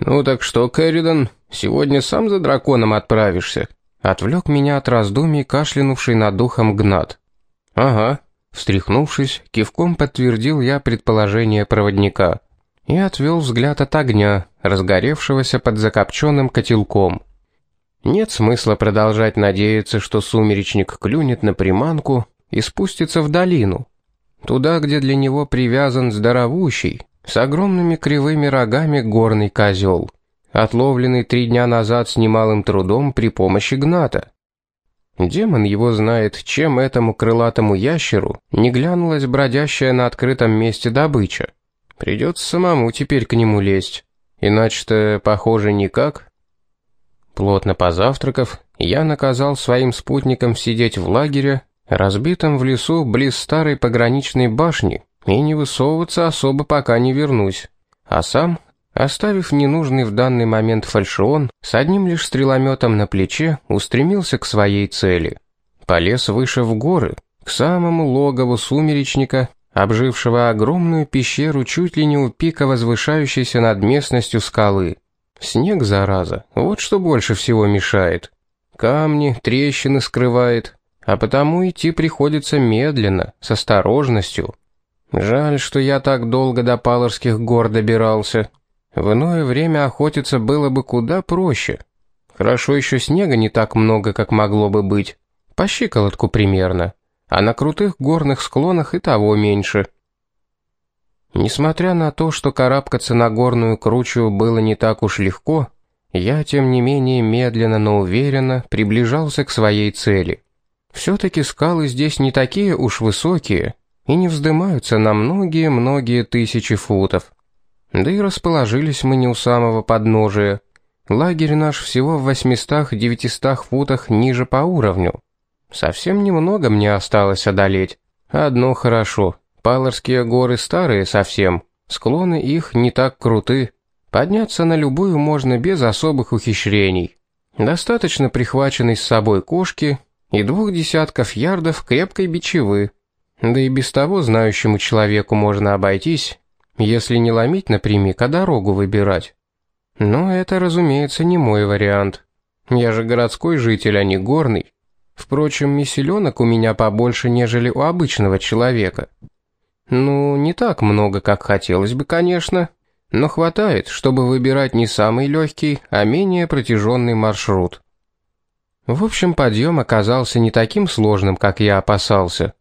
«Ну так что, Кэрридан, сегодня сам за драконом отправишься?» Отвлек меня от раздумий кашлянувший над духом Гнат. «Ага», встряхнувшись, кивком подтвердил я предположение проводника и отвел взгляд от огня, разгоревшегося под закопченным котелком. Нет смысла продолжать надеяться, что сумеречник клюнет на приманку и спустится в долину, туда, где для него привязан здоровущий, с огромными кривыми рогами горный козел, отловленный три дня назад с немалым трудом при помощи гната. Демон его знает, чем этому крылатому ящеру не глянулась бродящая на открытом месте добыча. Придется самому теперь к нему лезть, иначе-то, похоже, никак. Плотно позавтракав, я наказал своим спутникам сидеть в лагере, разбитом в лесу близ старой пограничной башни, и не высовываться особо пока не вернусь. А сам, оставив ненужный в данный момент фальшион, с одним лишь стрелометом на плече устремился к своей цели. Полез выше в горы, к самому логову сумеречника, обжившего огромную пещеру чуть ли не у пика возвышающейся над местностью скалы. Снег, зараза, вот что больше всего мешает. Камни, трещины скрывает, а потому идти приходится медленно, с осторожностью, Жаль, что я так долго до Палорских гор добирался. В иное время охотиться было бы куда проще. Хорошо еще снега не так много, как могло бы быть. По щиколотку примерно. А на крутых горных склонах и того меньше. Несмотря на то, что карабкаться на горную кручу было не так уж легко, я, тем не менее, медленно, но уверенно приближался к своей цели. Все-таки скалы здесь не такие уж высокие, и не вздымаются на многие-многие тысячи футов. Да и расположились мы не у самого подножия. Лагерь наш всего в 800-900 футах ниже по уровню. Совсем немного мне осталось одолеть. Одно хорошо. Паларские горы старые совсем. Склоны их не так круты. Подняться на любую можно без особых ухищрений. Достаточно прихваченной с собой кошки и двух десятков ярдов крепкой бичевы. Да и без того знающему человеку можно обойтись, если не ломить напрямик, а дорогу выбирать. Но это, разумеется, не мой вариант. Я же городской житель, а не горный. Впрочем, и селенок у меня побольше, нежели у обычного человека. Ну, не так много, как хотелось бы, конечно, но хватает, чтобы выбирать не самый легкий, а менее протяженный маршрут. В общем, подъем оказался не таким сложным, как я опасался.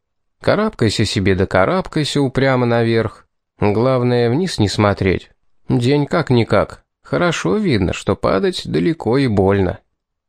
Карабкайся себе да карабкайся упрямо наверх. Главное, вниз не смотреть. День как-никак. Хорошо видно, что падать далеко и больно.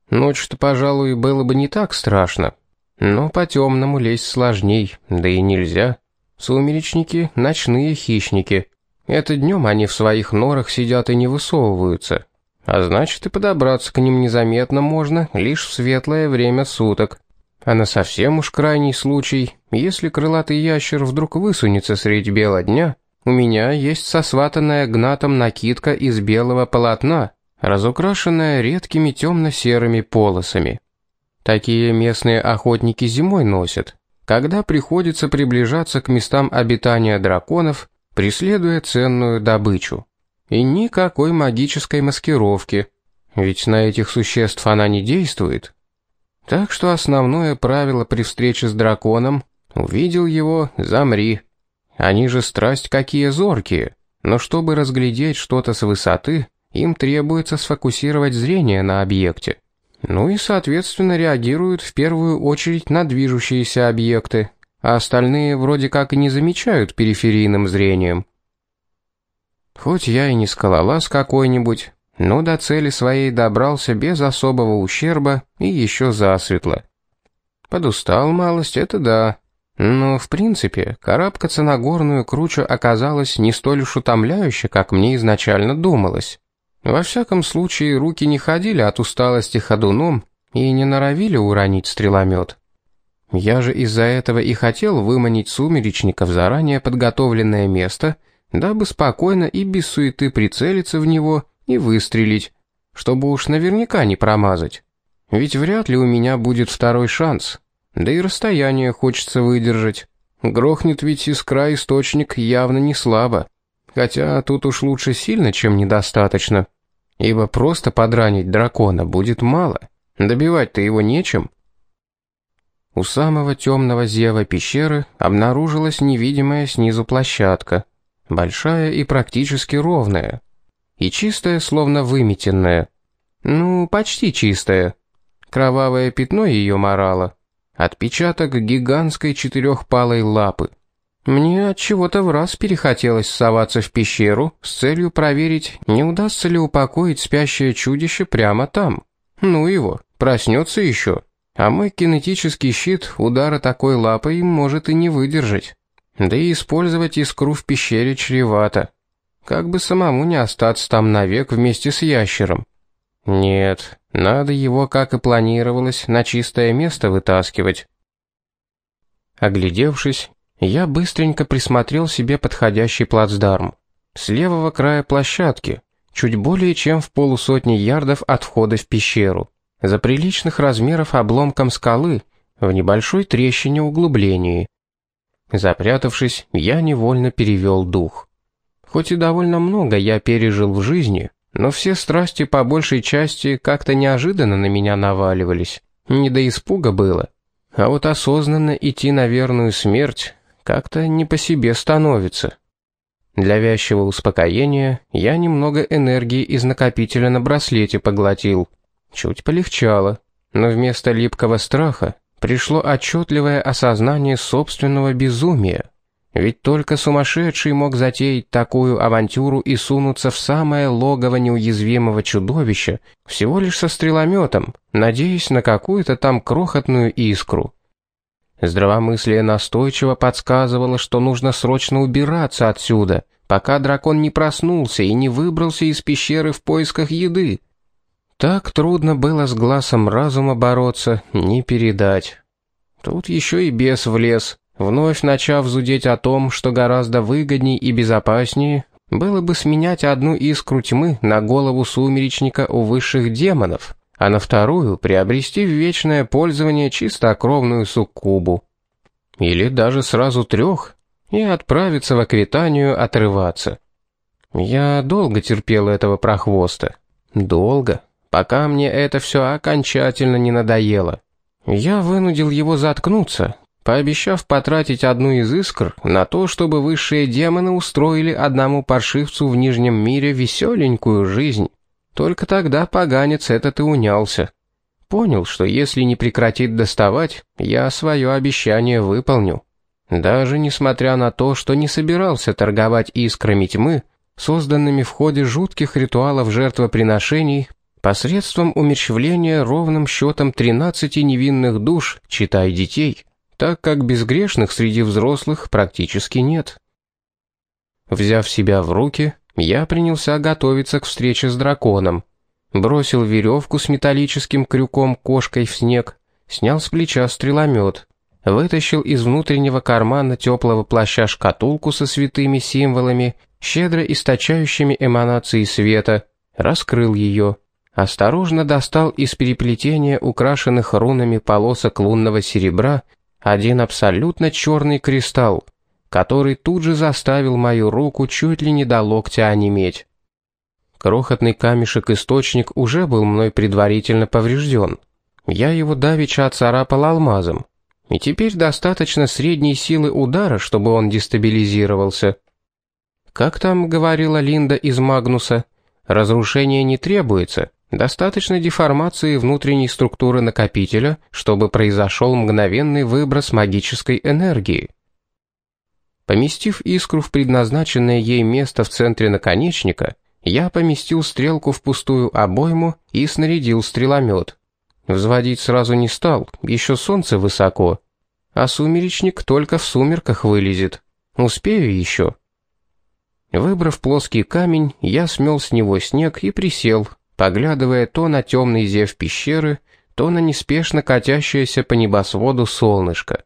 Ночь-то, пожалуй, было бы не так страшно. Но по темному лезть сложней, да и нельзя. Сумеречники — ночные хищники. Это днем они в своих норах сидят и не высовываются. А значит, и подобраться к ним незаметно можно лишь в светлое время суток. А на совсем уж крайний случай, если крылатый ящер вдруг высунется средь бела дня, у меня есть сосватанная гнатом накидка из белого полотна, разукрашенная редкими темно-серыми полосами. Такие местные охотники зимой носят, когда приходится приближаться к местам обитания драконов, преследуя ценную добычу. И никакой магической маскировки, ведь на этих существ она не действует, так что основное правило при встрече с драконом — увидел его — замри. Они же страсть какие зоркие, но чтобы разглядеть что-то с высоты, им требуется сфокусировать зрение на объекте. Ну и, соответственно, реагируют в первую очередь на движущиеся объекты, а остальные вроде как и не замечают периферийным зрением. Хоть я и не скалолаз какой-нибудь, но до цели своей добрался без особого ущерба и еще засветло. Подустал малость, это да. Но, в принципе, карабкаться на горную кручу оказалось не столь уж утомляюще, как мне изначально думалось. Во всяком случае, руки не ходили от усталости ходуном и не норовили уронить стреломет. Я же из-за этого и хотел выманить сумеречников заранее подготовленное место, дабы спокойно и без суеты прицелиться в него и выстрелить, чтобы уж наверняка не промазать. Ведь вряд ли у меня будет второй шанс. Да и расстояние хочется выдержать. Грохнет ведь искра источник явно не слабо. Хотя тут уж лучше сильно, чем недостаточно. ибо просто подранить дракона будет мало, добивать-то его нечем. У самого темного зева пещеры обнаружилась невидимая снизу площадка, большая и практически ровная, и чистая, словно выметенная. Ну, почти чистая. Кровавое пятно ее морало, отпечаток гигантской четырехпалой лапы. Мне от чего-то в раз перехотелось соваться в пещеру с целью проверить, не удастся ли упокоить спящее чудище прямо там. Ну его, проснется еще. А мой кинетический щит удара такой лапой может и не выдержать. Да и использовать искру в пещере чревато. Как бы самому не остаться там навек вместе с ящером. Нет, надо его, как и планировалось, на чистое место вытаскивать. Оглядевшись, я быстренько присмотрел себе подходящий плацдарм. С левого края площадки, чуть более чем в полусотни ярдов от входа в пещеру. За приличных размеров обломком скалы, в небольшой трещине углублении. Запрятавшись, я невольно перевел дух. Хоть и довольно много я пережил в жизни, но все страсти по большей части как-то неожиданно на меня наваливались. Не до испуга было. А вот осознанно идти на верную смерть как-то не по себе становится. Для вязчего успокоения я немного энергии из накопителя на браслете поглотил. Чуть полегчало, но вместо липкого страха пришло отчетливое осознание собственного безумия. Ведь только сумасшедший мог затеять такую авантюру и сунуться в самое логово неуязвимого чудовища, всего лишь со стрелометом, надеясь на какую-то там крохотную искру. Здравомыслие настойчиво подсказывало, что нужно срочно убираться отсюда, пока дракон не проснулся и не выбрался из пещеры в поисках еды. Так трудно было с глазом разума бороться, не передать. Тут еще и бес влез, вновь начав зудеть о том, что гораздо выгоднее и безопаснее было бы сменять одну искру тьмы на голову сумеречника у высших демонов, а на вторую приобрести в вечное пользование чистокровную суккубу. Или даже сразу трех, и отправиться в Аквитанию отрываться. Я долго терпел этого прохвоста. Долго, пока мне это все окончательно не надоело. Я вынудил его заткнуться, пообещав потратить одну из искр на то, чтобы высшие демоны устроили одному паршивцу в Нижнем мире веселенькую жизнь. Только тогда поганец этот и унялся. Понял, что если не прекратит доставать, я свое обещание выполню. Даже несмотря на то, что не собирался торговать искрами тьмы, созданными в ходе жутких ритуалов жертвоприношений, посредством умерщвления ровным счетом 13 невинных душ, читай детей, так как безгрешных среди взрослых практически нет. Взяв себя в руки, я принялся готовиться к встрече с драконом. Бросил веревку с металлическим крюком кошкой в снег, снял с плеча стреломет, вытащил из внутреннего кармана теплого плаща шкатулку со святыми символами, щедро источающими эманации света, раскрыл ее, осторожно достал из переплетения украшенных рунами полосок лунного серебра один абсолютно черный кристалл, который тут же заставил мою руку чуть ли не до локтя онеметь. Крохотный камешек-источник уже был мной предварительно поврежден. Я его давеча оцарапал алмазом, и теперь достаточно средней силы удара, чтобы он дестабилизировался. Как там говорила Линда из Магнуса, разрушение не требуется, достаточно деформации внутренней структуры накопителя, чтобы произошел мгновенный выброс магической энергии. Поместив искру в предназначенное ей место в центре наконечника, я поместил стрелку в пустую обойму и снарядил стреломет. Взводить сразу не стал, еще солнце высоко, а сумеречник только в сумерках вылезет. Успею еще. Выбрав плоский камень, я смел с него снег и присел, поглядывая то на темный зев пещеры, то на неспешно катящееся по небосводу солнышко.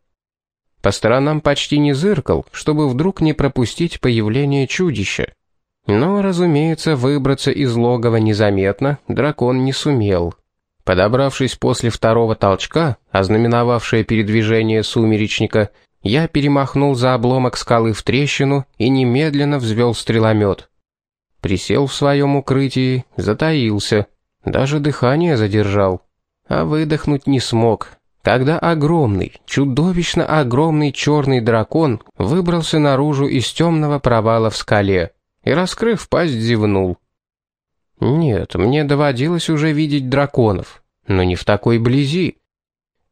По сторонам почти не зыркал, чтобы вдруг не пропустить появление чудища. Но, разумеется, выбраться из логова незаметно дракон не сумел. Подобравшись после второго толчка, ознаменовавшее передвижение сумеречника, я перемахнул за обломок скалы в трещину и немедленно взвел стреломет. Присел в своем укрытии, затаился, даже дыхание задержал, а выдохнуть не смог, когда огромный, чудовищно огромный черный дракон выбрался наружу из темного провала в скале и, раскрыв пасть, зевнул. Нет, мне доводилось уже видеть драконов, но не в такой близи.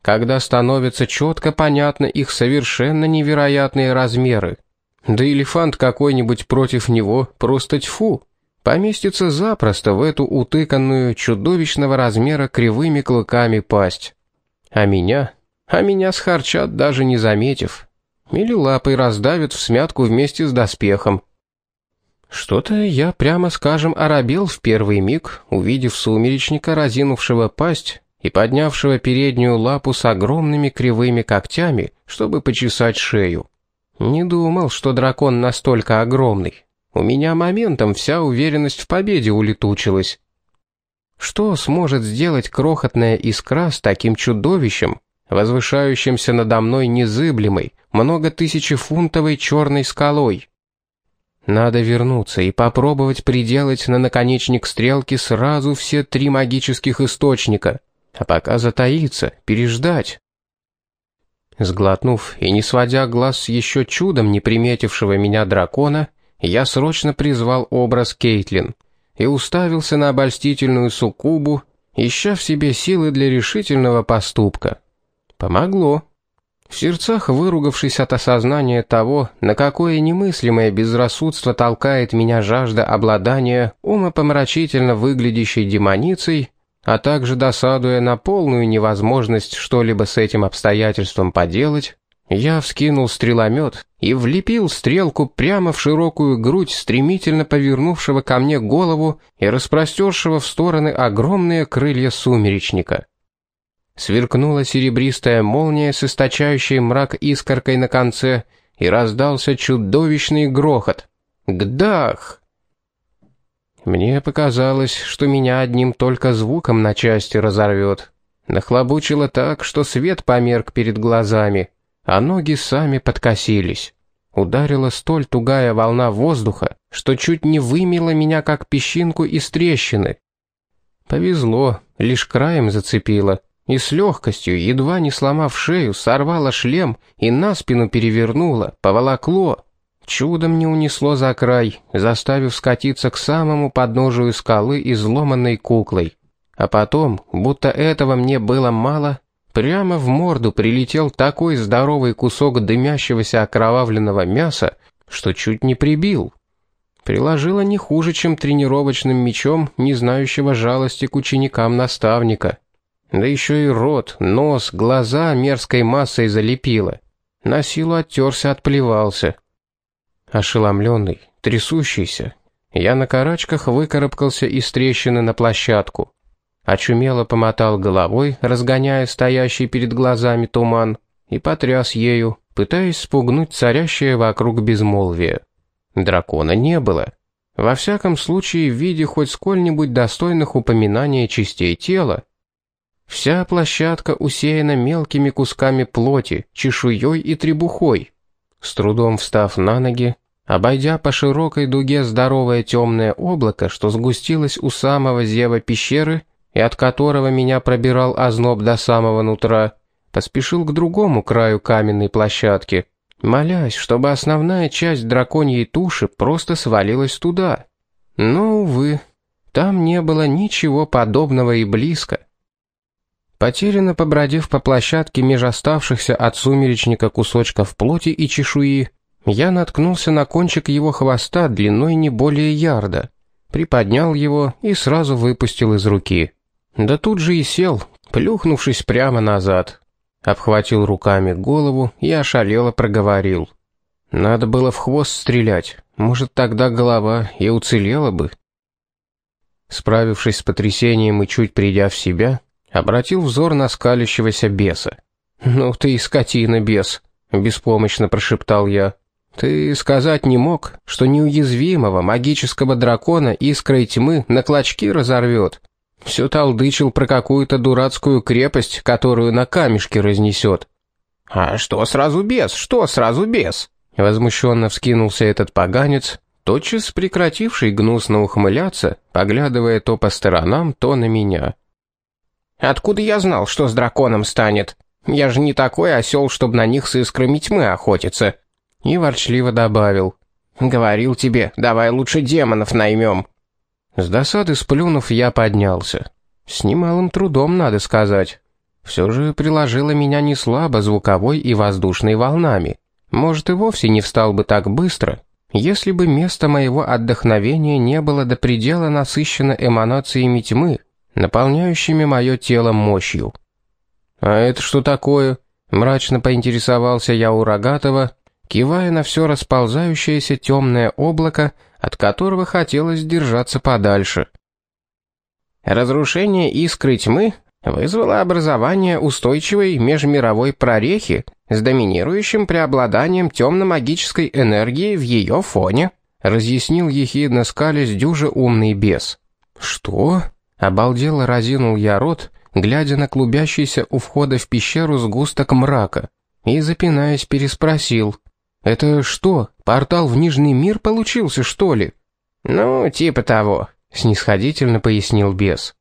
Когда становится четко понятно их совершенно невероятные размеры. Да элефант какой-нибудь против него просто тьфу, поместится запросто в эту утыканную чудовищного размера кривыми клыками пасть. А меня? А меня схарчат, даже не заметив. Или лапой раздавят в смятку вместе с доспехом. Что-то я, прямо скажем, оробел в первый миг, увидев сумеречника, разинувшего пасть и поднявшего переднюю лапу с огромными кривыми когтями, чтобы почесать шею. Не думал, что дракон настолько огромный. У меня моментом вся уверенность в победе улетучилась. Что сможет сделать крохотная искра с таким чудовищем, возвышающимся надо мной незыблемой, многотысячефунтовой черной скалой? Надо вернуться и попробовать приделать на наконечник стрелки сразу все три магических источника, а пока затаиться, переждать. Сглотнув и не сводя глаз с еще чудом не приметившего меня дракона, я срочно призвал образ Кейтлин — и уставился на обольстительную суккубу, ища в себе силы для решительного поступка. Помогло. В сердцах выругавшись от осознания того, на какое немыслимое безрассудство толкает меня жажда обладания умопомрачительно выглядящей демоницей, а также досадуя на полную невозможность что-либо с этим обстоятельством поделать, я вскинул стреломет и влепил стрелку прямо в широкую грудь стремительно повернувшего ко мне голову и распростершего в стороны огромные крылья сумеречника. Сверкнула серебристая молния с источающей мрак искоркой на конце, и раздался чудовищный грохот. Гдах! Мне показалось, что меня одним только звуком на части разорвет. Нахлобучило так, что свет померк перед глазами — а ноги сами подкосились. Ударила столь тугая волна воздуха, что чуть не вымела меня как песчинку из трещины. Повезло, лишь краем зацепило, и с легкостью, едва не сломав шею, сорвала шлем и на спину перевернула, поволокло. Чудом не унесло за край, заставив скатиться к самому подножию скалы изломанной куклой. А потом, будто этого мне было мало, Прямо в морду прилетел такой здоровый кусок дымящегося окровавленного мяса, что чуть не прибил. Приложила не хуже, чем тренировочным мечом, не знающего жалости к ученикам наставника. Да еще и рот, нос, глаза мерзкой массой залепило. На силу оттерся, отплевался. Ошеломленный, трясущийся, я на карачках выкарабкался из трещины на площадку очумело помотал головой, разгоняя стоящий перед глазами туман, и потряс ею, пытаясь спугнуть царящее вокруг безмолвие. Дракона не было. Во всяком случае, в виде хоть сколь-нибудь достойных упоминания частей тела. Вся площадка усеяна мелкими кусками плоти, чешуей и требухой. С трудом встав на ноги, обойдя по широкой дуге здоровое темное облако, что сгустилось у самого зева пещеры, и от которого меня пробирал озноб до самого нутра, поспешил к другому краю каменной площадки, молясь, чтобы основная часть драконьей туши просто свалилась туда. Но, увы, там не было ничего подобного и близко. Потерянно побродив по площадке меж оставшихся от сумеречника кусочков плоти и чешуи, я наткнулся на кончик его хвоста длиной не более ярда, приподнял его и сразу выпустил из руки. Да тут же и сел, плюхнувшись прямо назад. Обхватил руками голову и ошалело проговорил. Надо было в хвост стрелять, может тогда голова и уцелела бы. Справившись с потрясением и чуть придя в себя, обратил взор на скалящегося беса. «Ну ты и скотина, бес», — беспомощно прошептал я. «Ты сказать не мог, что неуязвимого магического дракона искрой тьмы на клочки разорвет, все толдычил про какую-то дурацкую крепость, которую на камешке разнесет. «А что сразу без? Что сразу без?» Возмущенно вскинулся этот поганец, тотчас прекративший гнусно ухмыляться, поглядывая то по сторонам, то на меня. «Откуда я знал, что с драконом станет? Я же не такой осел, чтобы на них с искрами тьмы охотиться». И ворчливо добавил. «Говорил тебе, давай лучше демонов наймем». С досады сплюнув, я поднялся. С немалым трудом, надо сказать. Все же приложило меня не слабо звуковой и воздушной волнами. Может, и вовсе не встал бы так быстро, если бы место моего отдохновения не было до предела насыщено эманациями тьмы, наполняющими мое тело мощью. «А это что такое?» — мрачно поинтересовался я у Рогатого, кивая на все расползающееся темное облако, от которого хотелось держаться подальше. Разрушение искры тьмы вызвало образование устойчивой межмировой прорехи с доминирующим преобладанием темно-магической энергии в ее фоне, разъяснил ехидно скалясь дюже умный бес. «Что?» — обалдело разинул я рот, глядя на клубящийся у входа в пещеру сгусток мрака, и, запинаясь, переспросил. «Это что, портал в Нижний мир получился, что ли?» «Ну, типа того», — снисходительно пояснил бес.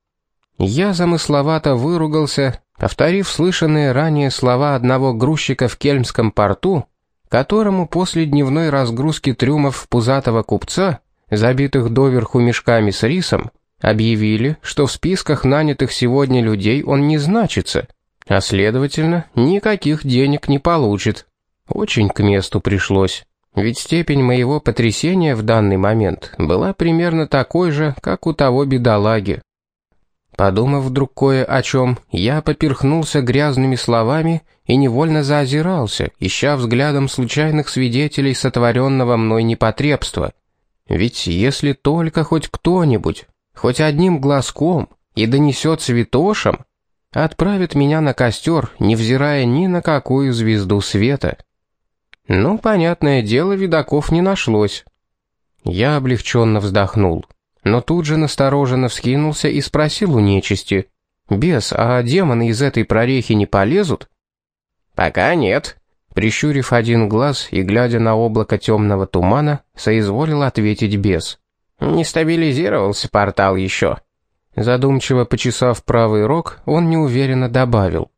Я замысловато выругался, повторив слышанные ранее слова одного грузчика в Кельмском порту, которому после дневной разгрузки трюмов пузатого купца, забитых доверху мешками с рисом, объявили, что в списках нанятых сегодня людей он не значится, а следовательно, никаких денег не получит. Очень к месту пришлось. Ведь степень моего потрясения в данный момент была примерно такой же, как у того бедолаги. Подумав вдруг кое о чем, я поперхнулся грязными словами и невольно заозирался, ища взглядом случайных свидетелей сотворенного мной непотребства. Ведь если только хоть кто-нибудь, хоть одним глазком, и донесет святошам, отправит меня на костер, невзирая ни на какую звезду света. Ну, понятное дело, видаков не нашлось. Я облегченно вздохнул но тут же настороженно вскинулся и спросил у нечисти. «Бес, а демоны из этой прорехи не полезут?» «Пока нет», — прищурив один глаз и глядя на облако темного тумана, соизволил ответить бес. «Не стабилизировался портал еще». Задумчиво почесав правый рог, он неуверенно добавил.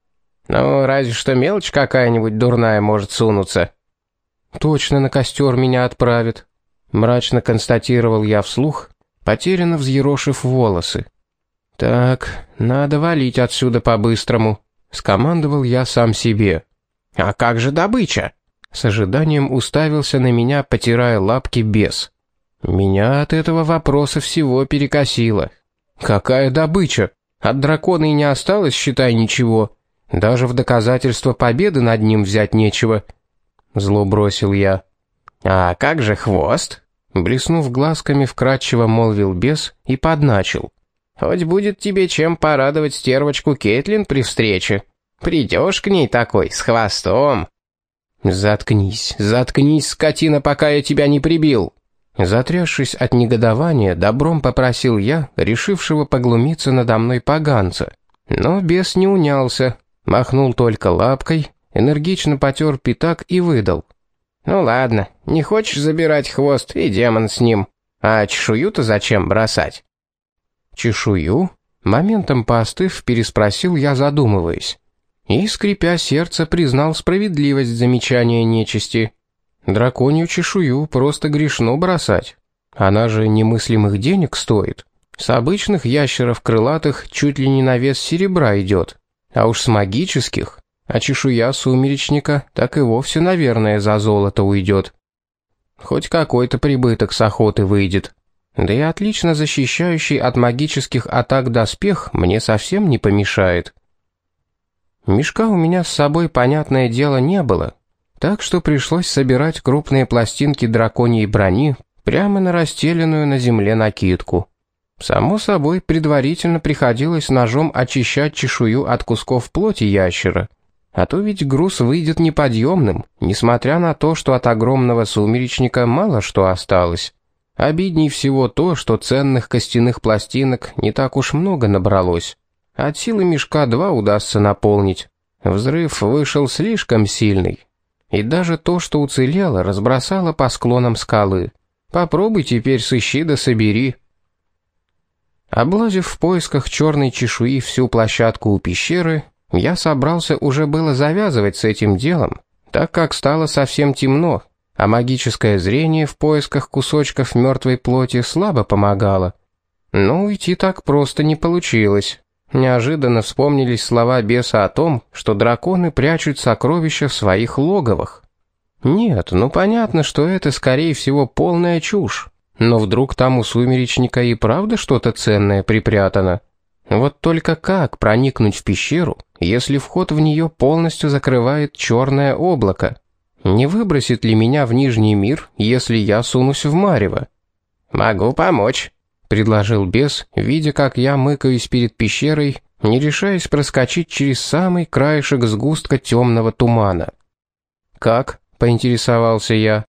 «Ну, разве что мелочь какая-нибудь дурная может сунуться». «Точно на костер меня отправит», — мрачно констатировал я вслух, потерянно взъерошив волосы. «Так, надо валить отсюда по-быстрому», — скомандовал я сам себе. «А как же добыча?» С ожиданием уставился на меня, потирая лапки бес. Меня от этого вопроса всего перекосило. «Какая добыча? От дракона и не осталось, считай, ничего. Даже в доказательство победы над ним взять нечего». Зло бросил я. «А как же хвост?» Блеснув глазками, вкратчиво молвил бес и подначил. «Хоть будет тебе чем порадовать стервочку Кейтлин при встрече. Придешь к ней такой, с хвостом». «Заткнись, заткнись, скотина, пока я тебя не прибил!» Затрясшись от негодования, добром попросил я, решившего поглумиться надо мной поганца. Но бес не унялся, махнул только лапкой, энергично потер пятак и выдал. «Ну ладно, не хочешь забирать хвост, и демон с ним. А чешую-то зачем бросать?» «Чешую?» Моментом поостыв, переспросил я, задумываясь. И, скрипя сердце, признал справедливость замечания нечисти. Драконью чешую просто грешно бросать. Она же немыслимых денег стоит. С обычных ящеров крылатых чуть ли не на вес серебра идет. А уж с магических а чешуя сумеречника так и вовсе, наверное, за золото уйдет. Хоть какой-то прибыток с охоты выйдет. Да и отлично защищающий от магических атак доспех мне совсем не помешает. Мешка у меня с собой, понятное дело, не было, так что пришлось собирать крупные пластинки драконьей брони прямо на расстеленную на земле накидку. Само собой, предварительно приходилось ножом очищать чешую от кусков плоти ящера, а то ведь груз выйдет неподъемным, несмотря на то, что от огромного сумеречника мало что осталось. Обидней всего то, что ценных костяных пластинок не так уж много набралось. От силы мешка два удастся наполнить. Взрыв вышел слишком сильный. И даже то, что уцелело, разбросало по склонам скалы. Попробуй теперь сыщи да собери». Облазив в поисках черной чешуи всю площадку у пещеры, я собрался уже было завязывать с этим делом, так как стало совсем темно, а магическое зрение в поисках кусочков мертвой плоти слабо помогало. Но уйти так просто не получилось. Неожиданно вспомнились слова беса о том, что драконы прячут сокровища в своих логовах. Нет, ну понятно, что это, скорее всего, полная чушь. Но вдруг там у сумеречника и правда что-то ценное припрятано? Вот только как проникнуть в пещеру, если вход в нее полностью закрывает черное облако? Не выбросит ли меня в Нижний мир, если я сунусь в Марево? «Могу помочь», — предложил бес, видя, как я мыкаюсь перед пещерой, не решаясь проскочить через самый краешек сгустка темного тумана. «Как?» — поинтересовался я.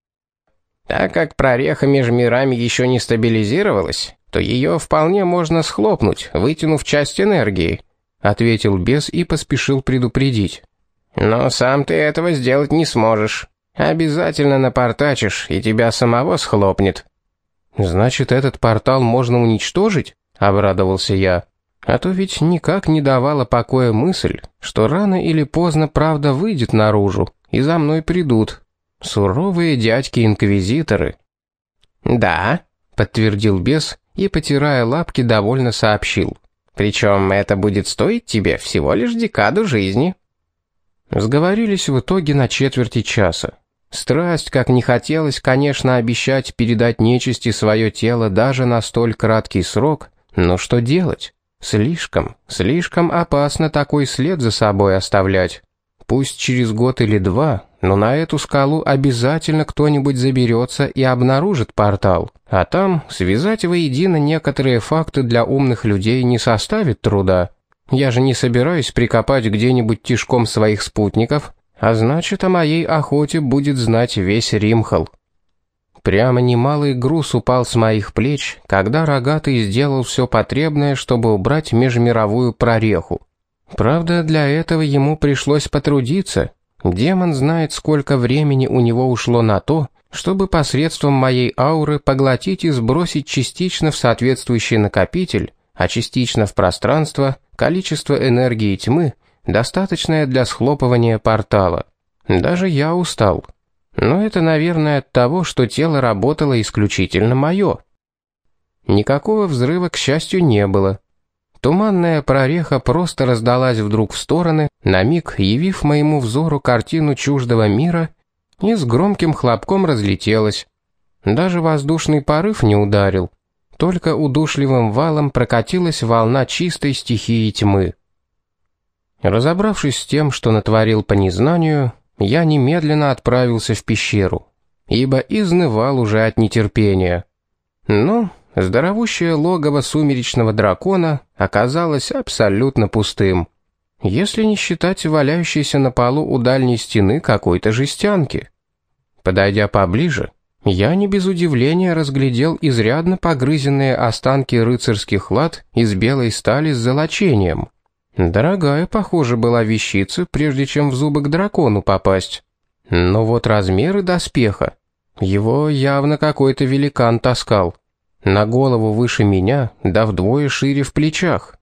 Так как прореха между мирами еще не стабилизировалась, то ее вполне можно схлопнуть, вытянув часть энергии», — ответил бес и поспешил предупредить. «Но сам ты этого сделать не сможешь. Обязательно напортачишь, и тебя самого схлопнет». «Значит, этот портал можно уничтожить?» — обрадовался я. «А то ведь никак не давала покоя мысль, что рано или поздно правда выйдет наружу, и за мной придут, Суровые дядьки-инквизиторы. «Да», — подтвердил бес и, потирая лапки, довольно сообщил. «Причем это будет стоить тебе всего лишь декаду жизни». Сговорились в итоге на четверти часа. Страсть, как не хотелось, конечно, обещать передать нечисти свое тело даже на столь краткий срок, но что делать? Слишком, слишком опасно такой след за собой оставлять. Пусть через год или два, но на эту скалу обязательно кто-нибудь заберется и обнаружит портал. А там связать воедино некоторые факты для умных людей не составит труда. Я же не собираюсь прикопать где-нибудь тишком своих спутников, а значит, о моей охоте будет знать весь Римхал. Прямо немалый груз упал с моих плеч, когда рогатый сделал все потребное, чтобы убрать межмировую прореху. Правда, для этого ему пришлось потрудиться, Демон знает, сколько времени у него ушло на то, чтобы посредством моей ауры поглотить и сбросить частично в соответствующий накопитель, а частично в пространство количество энергии тьмы, достаточное для схлопывания портала. Даже я устал. Но это, наверное, от того, что тело работало исключительно мое. Никакого взрыва, к счастью, не было. Туманная прореха просто раздалась вдруг в стороны, на миг явив моему взору картину чуждого мира и с громким хлопком разлетелась. Даже воздушный порыв не ударил. Только удушливым валом прокатилась волна чистой стихии тьмы. Разобравшись с тем, что натворил по незнанию, я немедленно отправился в пещеру, ибо изнывал уже от нетерпения. Ну, здоровущее логово сумеречного дракона оказалось абсолютно пустым. Если не считать валяющейся на полу у дальней стены какой-то жестянки. Подойдя поближе, я не без удивления разглядел изрядно погрызенные останки рыцарских лад из белой стали с золочением. Дорогая, похоже, была вещица, прежде чем в зубы к дракону попасть. Но вот размеры доспеха. Его явно какой-то великан таскал на голову выше меня, да вдвое шире в плечах.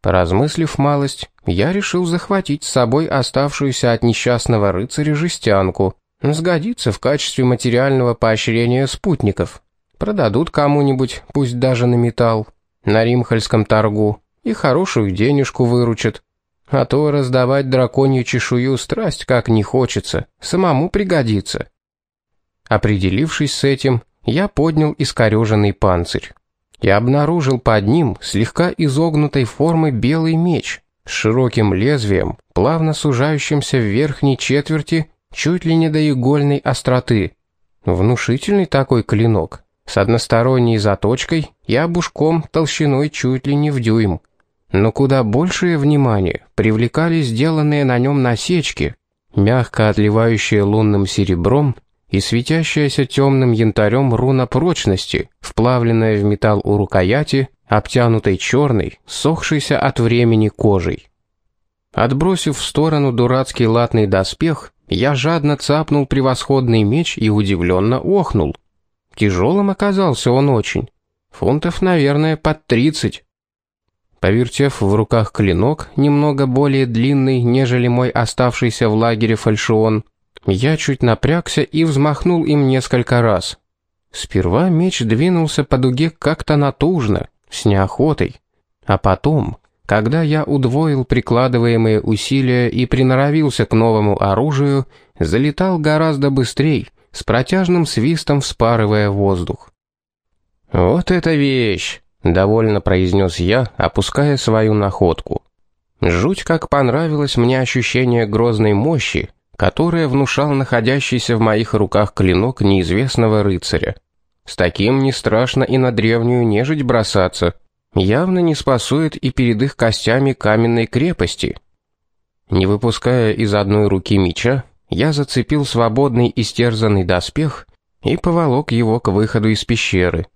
Поразмыслив малость, я решил захватить с собой оставшуюся от несчастного рыцаря жестянку. Сгодится в качестве материального поощрения спутников. Продадут кому-нибудь, пусть даже на металл, на римхальском торгу, и хорошую денежку выручат. А то раздавать драконью чешую страсть как не хочется, самому пригодится. Определившись с этим, я поднял искореженный панцирь и обнаружил под ним слегка изогнутой формы белый меч с широким лезвием, плавно сужающимся в верхней четверти чуть ли не до игольной остроты. Внушительный такой клинок, с односторонней заточкой и обушком толщиной чуть ли не в дюйм. Но куда большее внимание привлекали сделанные на нем насечки, мягко отливающие лунным серебром и светящаяся темным янтарем руна прочности, вплавленная в металл у рукояти, обтянутой черной, сохшейся от времени кожей. Отбросив в сторону дурацкий латный доспех, я жадно цапнул превосходный меч и удивленно охнул. тяжелым оказался он очень. Фунтов, наверное, под тридцать. Повертев в руках клинок, немного более длинный, нежели мой оставшийся в лагере фальшион, я чуть напрягся и взмахнул им несколько раз. Сперва меч двинулся по дуге как-то натужно, с неохотой. А потом, когда я удвоил прикладываемые усилия и приноровился к новому оружию, залетал гораздо быстрее, с протяжным свистом вспарывая воздух. «Вот эта вещь!» — довольно произнес я, опуская свою находку. Жуть как понравилось мне ощущение грозной мощи, которое внушал находящийся в моих руках клинок неизвестного рыцаря. С таким не страшно и на древнюю нежить бросаться. Явно не спасует и перед их костями каменной крепости. Не выпуская из одной руки меча, я зацепил свободный истерзанный доспех и поволок его к выходу из пещеры.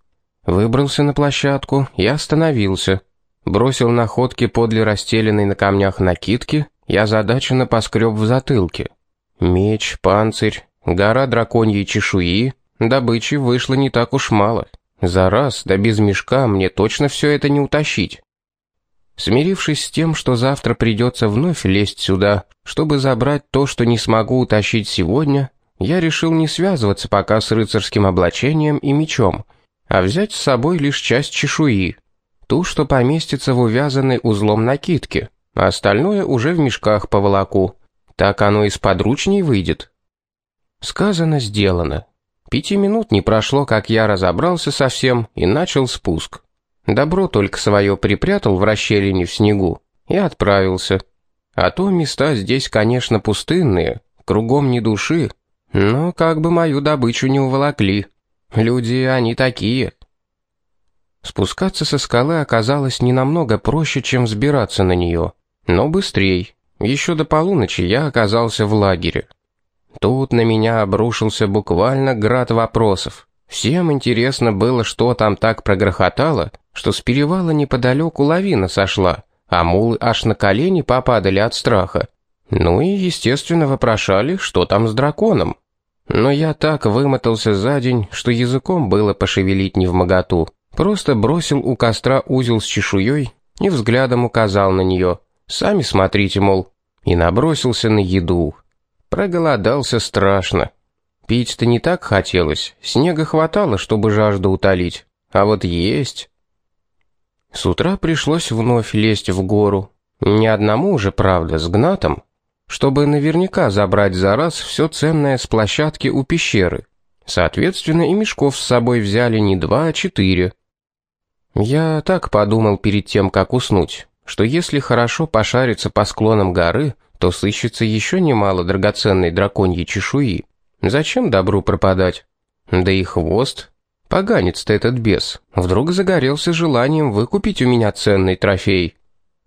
Выбрался на площадку и остановился. Бросил находки подле расстеленной на камнях накидки, я задаченно поскреб в затылке. Меч, панцирь, гора драконьей чешуи, добычи вышло не так уж мало. За раз, да без мешка, мне точно все это не утащить. Смирившись с тем, что завтра придется вновь лезть сюда, чтобы забрать то, что не смогу утащить сегодня, я решил не связываться пока с рыцарским облачением и мечом, а взять с собой лишь часть чешуи, ту, что поместится в увязанной узлом накидке, а остальное уже в мешках по волоку. Так оно из подручней выйдет. Сказано, сделано. Пяти минут не прошло, как я разобрался со всем и начал спуск. Добро только свое припрятал в расщелине в снегу и отправился. А то места здесь, конечно, пустынные, кругом ни души, но как бы мою добычу не уволокли. Люди они такие. Спускаться со скалы оказалось не намного проще, чем взбираться на нее, но быстрей. Еще до полуночи я оказался в лагере. Тут на меня обрушился буквально град вопросов. Всем интересно было, что там так прогрохотало, что с перевала неподалеку лавина сошла, а мулы аж на колени попадали от страха. Ну и, естественно, вопрошали, что там с драконом. Но я так вымотался за день, что языком было пошевелить не в моготу. Просто бросил у костра узел с чешуей и взглядом указал на нее. «Сами смотрите, мол». И набросился на еду. Проголодался страшно. Пить-то не так хотелось, снега хватало, чтобы жажду утолить. А вот есть... С утра пришлось вновь лезть в гору. Не одному уже, правда, с гнатом, чтобы наверняка забрать за раз все ценное с площадки у пещеры. Соответственно, и мешков с собой взяли не два, а четыре. Я так подумал перед тем, как уснуть, что если хорошо пошариться по склонам горы, то сыщется еще немало драгоценной драконьей чешуи. Зачем добру пропадать? Да и хвост. Поганец-то этот бес. Вдруг загорелся желанием выкупить у меня ценный трофей.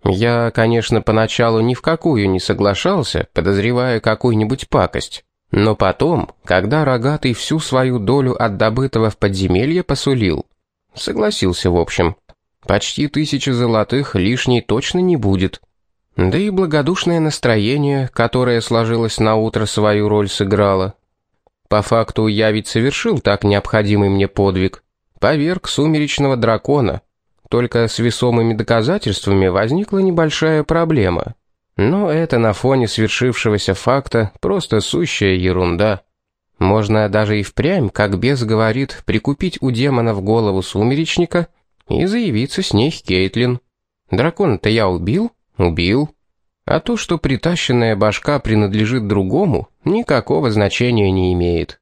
Я, конечно, поначалу ни в какую не соглашался, подозревая какую-нибудь пакость. Но потом, когда рогатый всю свою долю от добытого в подземелье посулил, согласился в общем. Почти тысяча золотых лишней точно не будет. Да и благодушное настроение, которое сложилось на утро, свою роль сыграло. По факту я ведь совершил так необходимый мне подвиг. Поверг сумеречного дракона, только с весомыми доказательствами возникла небольшая проблема. Но это на фоне свершившегося факта просто сущая ерунда. Можно даже и впрямь, как бес говорит, прикупить у демона в голову сумеречника и заявиться с ней Кейтлин. Дракона-то я убил? Убил. А то, что притащенная башка принадлежит другому, никакого значения не имеет.